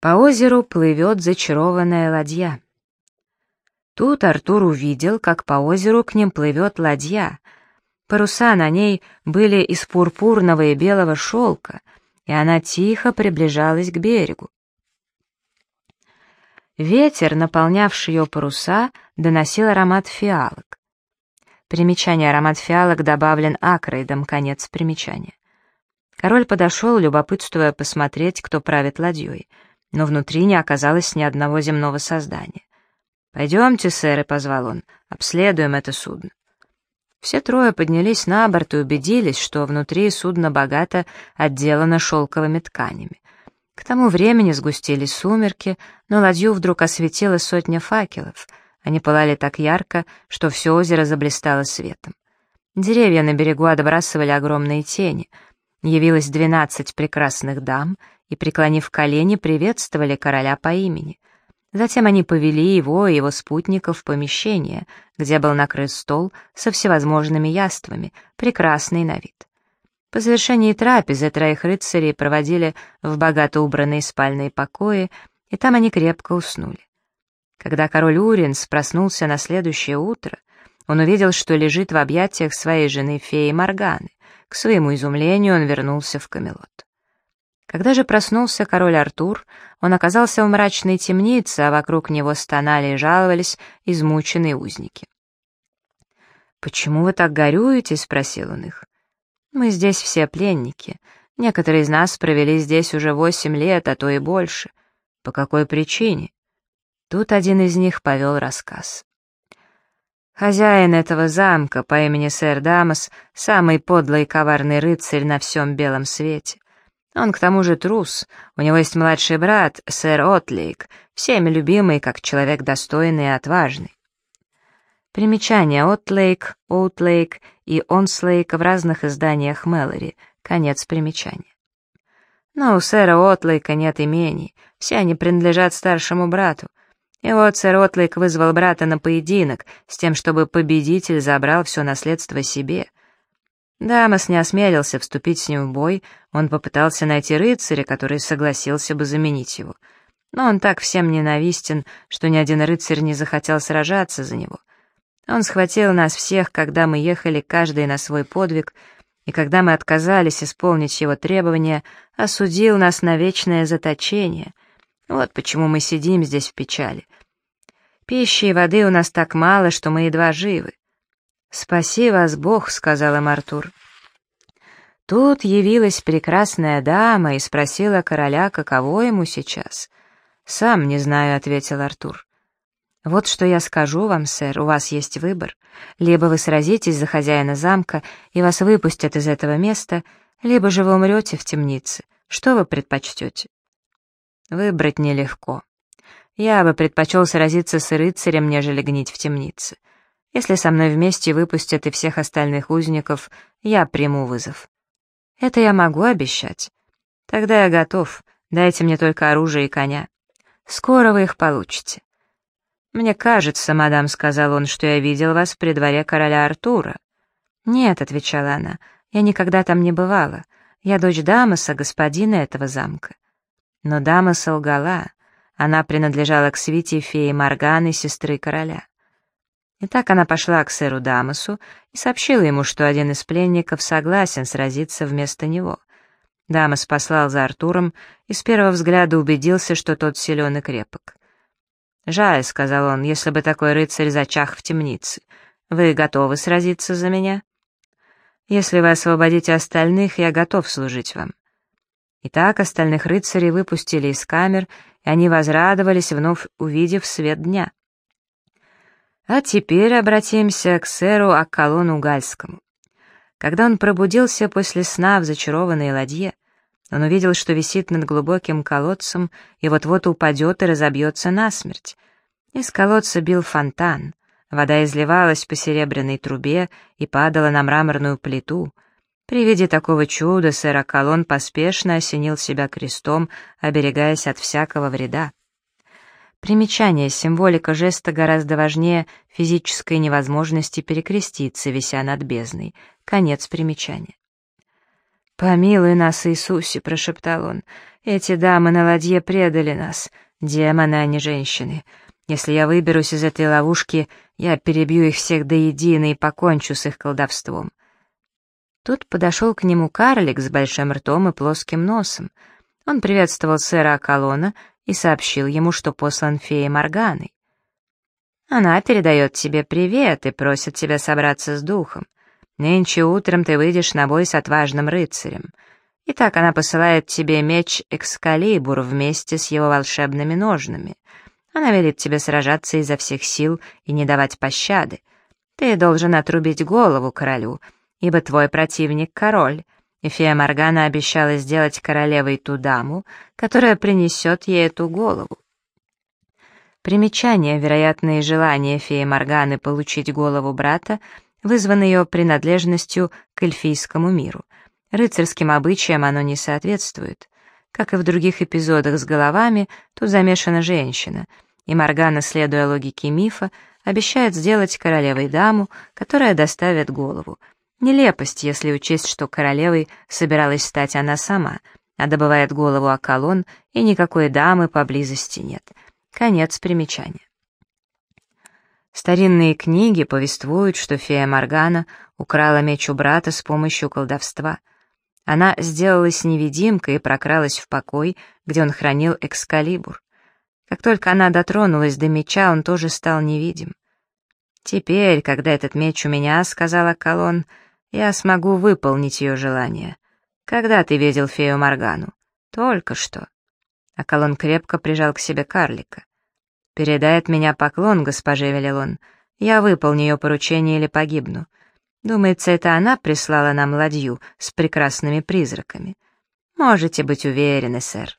По озеру плывет зачарованная ладья. Тут Артур увидел, как по озеру к ним плывет ладья. Паруса на ней были из пурпурного и белого шелка, и она тихо приближалась к берегу. Ветер, наполнявший ее паруса, доносил аромат фиалок. Примечание аромат фиалок добавлен акрейдом, конец примечания. Король подошел, любопытствуя посмотреть, кто правит ладьей — но внутри не оказалось ни одного земного создания. «Пойдемте, сэр», — позвал он, — «обследуем это судно». Все трое поднялись на борт и убедились, что внутри судно богато отделано шелковыми тканями. К тому времени сгустились сумерки, но ладью вдруг осветила сотня факелов. Они пылали так ярко, что все озеро заблистало светом. Деревья на берегу отбрасывали огромные тени. Явилось двенадцать прекрасных дам — и, преклонив колени, приветствовали короля по имени. Затем они повели его и его спутников в помещение, где был накрыт стол со всевозможными яствами, прекрасный на вид. По завершении трапезы троих рыцарей проводили в богато убранные спальные покои, и там они крепко уснули. Когда король Уринс проснулся на следующее утро, он увидел, что лежит в объятиях своей жены феи Морганы. К своему изумлению он вернулся в Камелот. Когда же проснулся король Артур, он оказался в мрачной темнице, а вокруг него стонали и жаловались измученные узники. «Почему вы так горюете?» — спросил он их. «Мы здесь все пленники. Некоторые из нас провели здесь уже восемь лет, а то и больше. По какой причине?» Тут один из них повел рассказ. Хозяин этого замка по имени сэр Дамас, самый подлый и коварный рыцарь на всем белом свете. Он к тому же трус. У него есть младший брат, сэр Отлейк, всеми любимый, как человек достойный и отважный. Примечание Отлейк, Оутлейк и Онслейк в разных изданиях Мэлори. Конец примечания. Но у сэра Отлейка нет имений, все они принадлежат старшему брату. И вот сэр Отлейк вызвал брата на поединок с тем, чтобы победитель забрал все наследство себе — Дамас не осмелился вступить с ним в бой, он попытался найти рыцаря, который согласился бы заменить его. Но он так всем ненавистен, что ни один рыцарь не захотел сражаться за него. Он схватил нас всех, когда мы ехали каждый на свой подвиг, и когда мы отказались исполнить его требования, осудил нас на вечное заточение. Вот почему мы сидим здесь в печали. Пищи и воды у нас так мало, что мы едва живы. «Спаси вас Бог», — сказал им Артур. Тут явилась прекрасная дама и спросила короля, каково ему сейчас. «Сам не знаю», — ответил Артур. «Вот что я скажу вам, сэр, у вас есть выбор. Либо вы сразитесь за хозяина замка, и вас выпустят из этого места, либо же вы умрете в темнице. Что вы предпочтете?» «Выбрать нелегко. Я бы предпочел сразиться с рыцарем, нежели гнить в темнице. Если со мной вместе выпустят и всех остальных узников, я приму вызов. Это я могу обещать. Тогда я готов, дайте мне только оружие и коня. Скоро вы их получите. «Мне кажется, мадам», — сказал он, — «что я видел вас при дворе короля Артура». «Нет», — отвечала она, — «я никогда там не бывала. Я дочь Дамаса, господина этого замка». Но дама солгала. Она принадлежала к свите феи Морганы, сестры короля. И так она пошла к сэру Дамасу и сообщила ему, что один из пленников согласен сразиться вместо него. Дамас послал за Артуром и с первого взгляда убедился, что тот силен и крепок. «Жаль», — сказал он, — «если бы такой рыцарь зачах в темнице. Вы готовы сразиться за меня?» «Если вы освободите остальных, я готов служить вам». Итак, остальных рыцарей выпустили из камер, и они возрадовались, вновь увидев свет дня. А теперь обратимся к сэру Акколону Гальскому. Когда он пробудился после сна в зачарованной ладье, он увидел, что висит над глубоким колодцем и вот-вот упадет и разобьется насмерть. Из колодца бил фонтан, вода изливалась по серебряной трубе и падала на мраморную плиту. При виде такого чуда сэр Акколон поспешно осенил себя крестом, оберегаясь от всякого вреда. Примечание, символика жеста гораздо важнее физической невозможности перекреститься, вися над бездной. Конец примечания. «Помилуй нас, Иисусе!» — прошептал он. «Эти дамы на ладье предали нас. Демоны, а не женщины. Если я выберусь из этой ловушки, я перебью их всех до единой и покончу с их колдовством». Тут подошел к нему карлик с большим ртом и плоским носом. Он приветствовал сэра Акалона и сообщил ему, что послан феей Морганой. «Она передает тебе привет и просит тебя собраться с духом. Нынче утром ты выйдешь на бой с отважным рыцарем. Итак, она посылает тебе меч Экскалибур вместе с его волшебными ножнами. Она велит тебе сражаться изо всех сил и не давать пощады. Ты должен отрубить голову королю, ибо твой противник — король, и фея Моргана обещала сделать королевой ту даму, которая принесет ей эту голову. Примечание, вероятное желание феи Морганы получить голову брата — вызвано ее принадлежностью к эльфийскому миру. Рыцарским обычаям оно не соответствует. Как и в других эпизодах с головами, тут замешана женщина, и Моргана, следуя логике мифа, обещает сделать королевой даму, которая доставит голову. Нелепость, если учесть, что королевой собиралась стать она сама, а добывает голову Акалон, и никакой дамы поблизости нет. Конец примечания. Старинные книги повествуют, что фея Моргана украла меч у брата с помощью колдовства. Она сделалась невидимкой и прокралась в покой, где он хранил экскалибур. Как только она дотронулась до меча, он тоже стал невидим. «Теперь, когда этот меч у меня, — сказала Колон, — я смогу выполнить ее желание. Когда ты видел фею Моргану? Только что». А Колон крепко прижал к себе карлика. «Передай от меня поклон, госпоже Велилон. Я выполню ее поручение или погибну. Думается, это она прислала нам ладью с прекрасными призраками. Можете быть уверены, сэр».